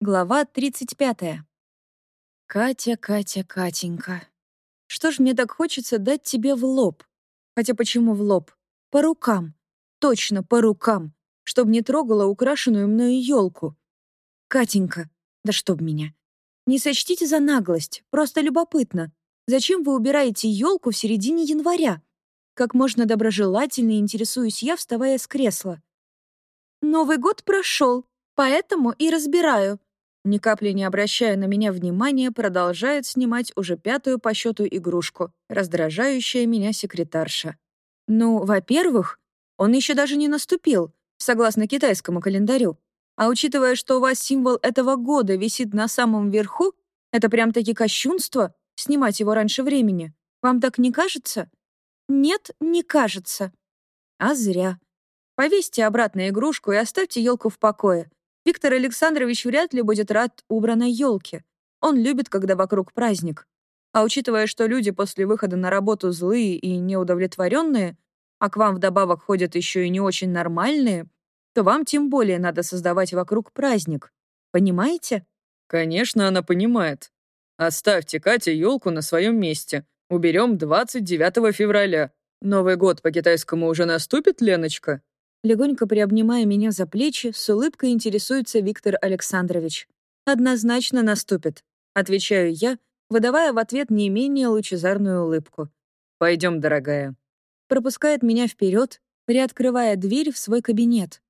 Глава 35. Катя, Катя, Катенька. Что ж мне так хочется дать тебе в лоб? Хотя почему в лоб? По рукам. Точно, по рукам. Чтоб не трогала украшенную мною елку. Катенька, да чтоб меня. Не сочтите за наглость, просто любопытно. Зачем вы убираете елку в середине января? Как можно доброжелательнее интересуюсь я, вставая с кресла. Новый год прошел, поэтому и разбираю ни капли не обращая на меня внимания, продолжает снимать уже пятую по счету игрушку, раздражающая меня секретарша. Ну, во-первых, он еще даже не наступил, согласно китайскому календарю. А учитывая, что у вас символ этого года висит на самом верху, это прям-таки кощунство снимать его раньше времени. Вам так не кажется? Нет, не кажется. А зря. Повесьте обратно игрушку и оставьте елку в покое. Виктор Александрович вряд ли будет рад убранной елке. Он любит, когда вокруг праздник. А учитывая, что люди после выхода на работу злые и неудовлетворенные, а к вам вдобавок ходят еще и не очень нормальные, то вам тем более надо создавать вокруг праздник. Понимаете? Конечно, она понимает. Оставьте Кате елку на своем месте. Уберем 29 февраля. Новый год по-китайскому уже наступит, Леночка? Легонько приобнимая меня за плечи, с улыбкой интересуется Виктор Александрович. «Однозначно наступит», — отвечаю я, выдавая в ответ не менее лучезарную улыбку. «Пойдем, дорогая». Пропускает меня вперед, приоткрывая дверь в свой кабинет.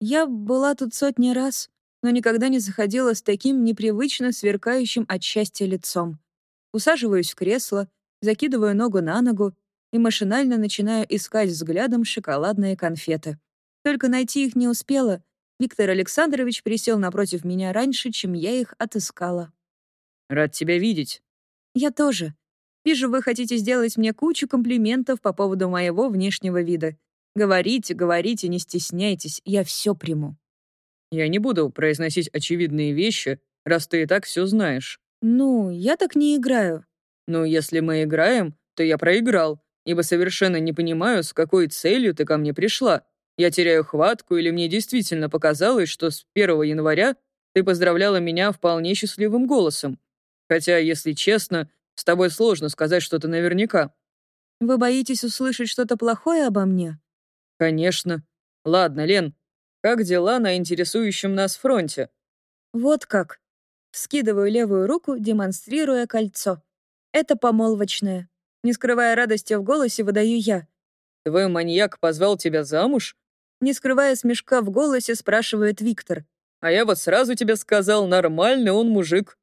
Я была тут сотни раз, но никогда не заходила с таким непривычно сверкающим от счастья лицом. Усаживаюсь в кресло, закидываю ногу на ногу и машинально начинаю искать взглядом шоколадные конфеты. Только найти их не успела. Виктор Александрович присел напротив меня раньше, чем я их отыскала. «Рад тебя видеть». «Я тоже. Вижу, вы хотите сделать мне кучу комплиментов по поводу моего внешнего вида. Говорите, говорите, не стесняйтесь, я все приму». «Я не буду произносить очевидные вещи, раз ты и так все знаешь». «Ну, я так не играю». «Ну, если мы играем, то я проиграл, ибо совершенно не понимаю, с какой целью ты ко мне пришла. Я теряю хватку или мне действительно показалось, что с 1 января ты поздравляла меня вполне счастливым голосом. Хотя, если честно, с тобой сложно сказать что-то наверняка». «Вы боитесь услышать что-то плохое обо мне?» «Конечно. Ладно, Лен, как дела на интересующем нас фронте?» «Вот как». Скидываю левую руку, демонстрируя кольцо. Это помолвочное. Не скрывая радости в голосе, выдаю я. «Твой маньяк позвал тебя замуж?» Не скрывая смешка в голосе, спрашивает Виктор. «А я вот сразу тебе сказал, нормальный он мужик».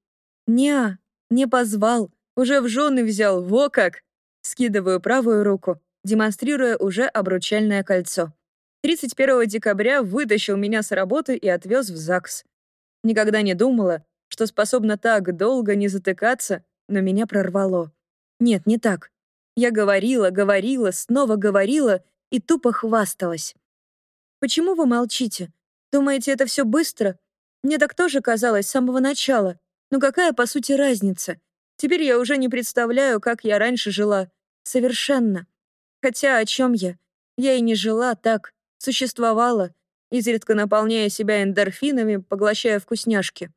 «Не, не позвал. Уже в жены взял, во как!» Скидываю правую руку, демонстрируя уже обручальное кольцо. 31 декабря вытащил меня с работы и отвез в ЗАГС. Никогда не думала, что способна так долго не затыкаться, но меня прорвало. Нет, не так. Я говорила, говорила, снова говорила и тупо хвасталась. «Почему вы молчите? Думаете, это все быстро? Мне так тоже казалось с самого начала. Но какая, по сути, разница? Теперь я уже не представляю, как я раньше жила. Совершенно. Хотя о чем я? Я и не жила так, существовала, изредка наполняя себя эндорфинами, поглощая вкусняшки.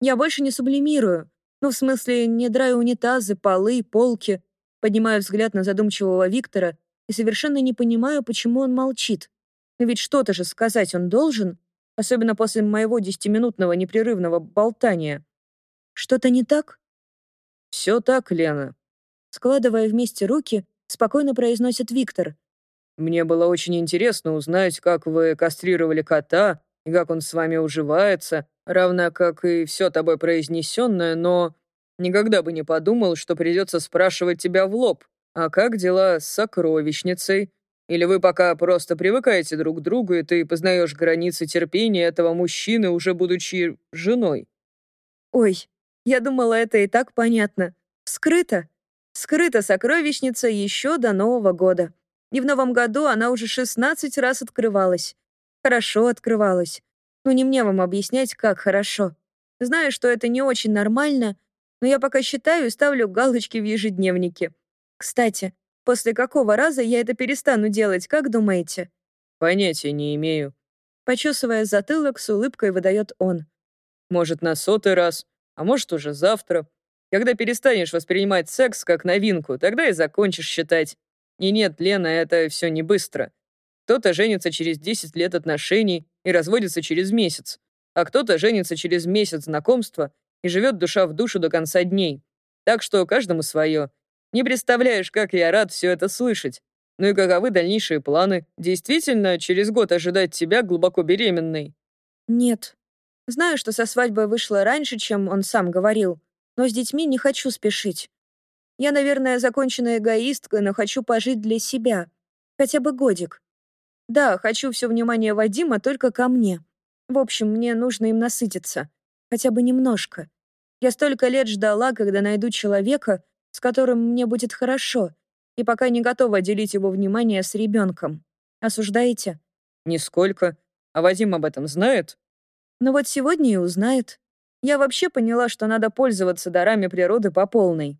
Я больше не сублимирую. Ну, в смысле, не драю унитазы, полы, полки. Поднимаю взгляд на задумчивого Виктора и совершенно не понимаю, почему он молчит. Но ведь что-то же сказать он должен, особенно после моего десятиминутного непрерывного болтания. Что-то не так? Все так, Лена. Складывая вместе руки, спокойно произносит Виктор. Мне было очень интересно узнать, как вы кастрировали кота и как он с вами уживается, равно как и все тобой произнесенное, но никогда бы не подумал, что придется спрашивать тебя в лоб. А как дела с сокровищницей? Или вы пока просто привыкаете друг к другу, и ты познаешь границы терпения этого мужчины, уже будучи женой? Ой, я думала, это и так понятно. Скрыто. Скрыта сокровищница еще до Нового года. И в Новом году она уже 16 раз открывалась. Хорошо открывалась. Но не мне вам объяснять, как хорошо. Знаю, что это не очень нормально, но я пока считаю и ставлю галочки в ежедневнике. Кстати, после какого раза я это перестану делать, как думаете? Понятия не имею. Почесывая затылок, с улыбкой выдает он. Может, на сотый раз, а может, уже завтра. Когда перестанешь воспринимать секс как новинку, тогда и закончишь считать. И нет, Лена, это все не быстро. Кто-то женится через 10 лет отношений и разводится через месяц, а кто-то женится через месяц знакомства и живет душа в душу до конца дней. Так что каждому свое. Не представляешь, как я рад все это слышать. Ну и каковы дальнейшие планы? Действительно, через год ожидать тебя глубоко беременной? Нет. Знаю, что со свадьбой вышло раньше, чем он сам говорил, но с детьми не хочу спешить. Я, наверное, законченная эгоистка, но хочу пожить для себя. Хотя бы годик. Да, хочу все внимание Вадима только ко мне. В общем, мне нужно им насытиться. Хотя бы немножко. Я столько лет ждала, когда найду человека, с которым мне будет хорошо, и пока не готова делить его внимание с ребенком. Осуждаете? Нисколько. А Вадим об этом знает? Ну вот сегодня и узнает. Я вообще поняла, что надо пользоваться дарами природы по полной.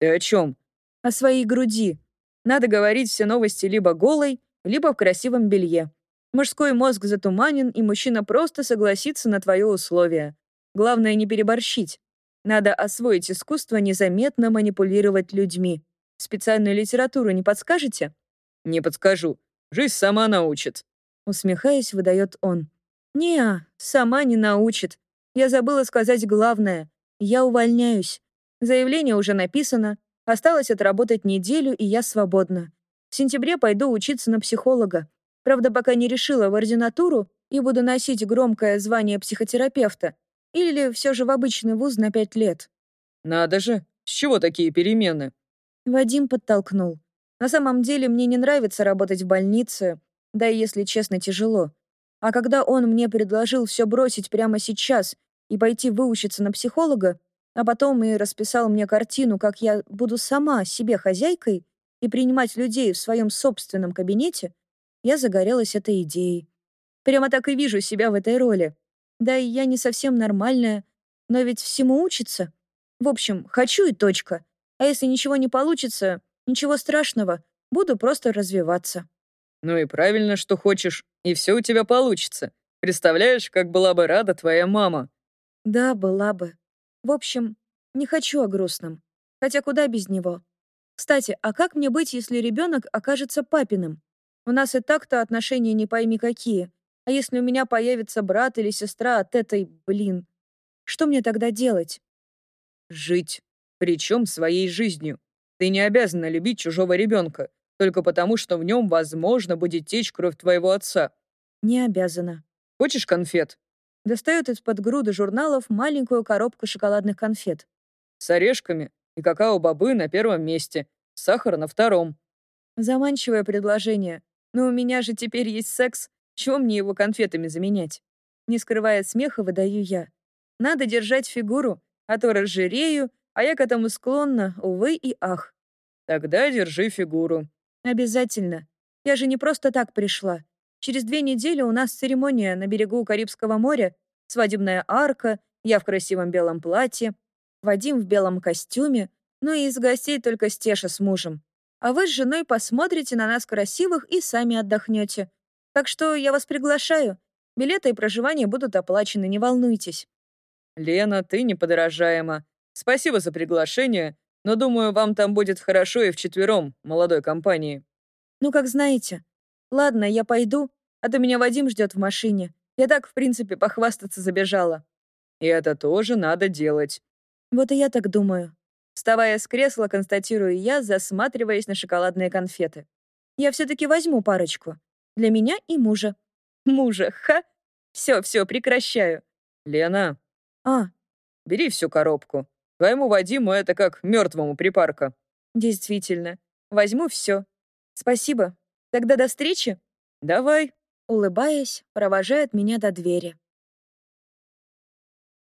Ты о чем? О своей груди. Надо говорить все новости либо голой, либо в красивом белье. Мужской мозг затуманен, и мужчина просто согласится на твое условие. Главное не переборщить. Надо освоить искусство незаметно манипулировать людьми. Специальную литературу не подскажете? Не подскажу. Жизнь сама научит. Усмехаясь, выдает он. не сама не научит. Я забыла сказать главное. Я увольняюсь. Заявление уже написано. Осталось отработать неделю, и я свободна. В сентябре пойду учиться на психолога. Правда, пока не решила в ординатуру и буду носить громкое звание психотерапевта. Или все же в обычный вуз на пять лет. Надо же, с чего такие перемены? Вадим подтолкнул. На самом деле мне не нравится работать в больнице, да и, если честно, тяжело. А когда он мне предложил все бросить прямо сейчас и пойти выучиться на психолога, а потом и расписал мне картину, как я буду сама себе хозяйкой и принимать людей в своем собственном кабинете, я загорелась этой идеей. Прямо так и вижу себя в этой роли. Да и я не совсем нормальная, но ведь всему учится. В общем, хочу и точка. А если ничего не получится, ничего страшного, буду просто развиваться. Ну и правильно, что хочешь, и все у тебя получится. Представляешь, как была бы рада твоя мама? Да, была бы. В общем, не хочу о грустном. Хотя куда без него? Кстати, а как мне быть, если ребенок окажется папиным? У нас и так-то отношения не пойми какие. А если у меня появится брат или сестра от этой, блин, что мне тогда делать? Жить. Причем своей жизнью. Ты не обязана любить чужого ребенка только потому, что в нем, возможно, будет течь кровь твоего отца. Не обязана. Хочешь конфет? Достает из-под груды журналов маленькую коробку шоколадных конфет. С орешками и какао-бобы на первом месте, сахар на втором. Заманчивое предложение. Но у меня же теперь есть секс. Чего мне его конфетами заменять? Не скрывая смеха, выдаю я. Надо держать фигуру, а то разжирею, а я к этому склонна, увы и ах. Тогда держи фигуру. Обязательно. Я же не просто так пришла. Через две недели у нас церемония на берегу Карибского моря, свадебная арка, я в красивом белом платье, Вадим в белом костюме, ну и из гостей только Стеша с мужем. А вы с женой посмотрите на нас красивых и сами отдохнете. Так что я вас приглашаю. Билеты и проживание будут оплачены, не волнуйтесь. Лена, ты неподражаема. Спасибо за приглашение, но думаю, вам там будет хорошо и вчетвером, молодой компании». «Ну, как знаете. Ладно, я пойду, а то меня Вадим ждет в машине. Я так, в принципе, похвастаться забежала». «И это тоже надо делать». «Вот и я так думаю». Вставая с кресла, констатирую я, засматриваясь на шоколадные конфеты. «Я все-таки возьму парочку. Для меня и мужа». «Мужа, ха! Все, все, прекращаю». «Лена». «А?» «Бери всю коробку. Твоему Вадиму это как мертвому припарка. Действительно. Возьму все. Спасибо. Тогда до встречи. Давай. Улыбаясь, провожает меня до двери.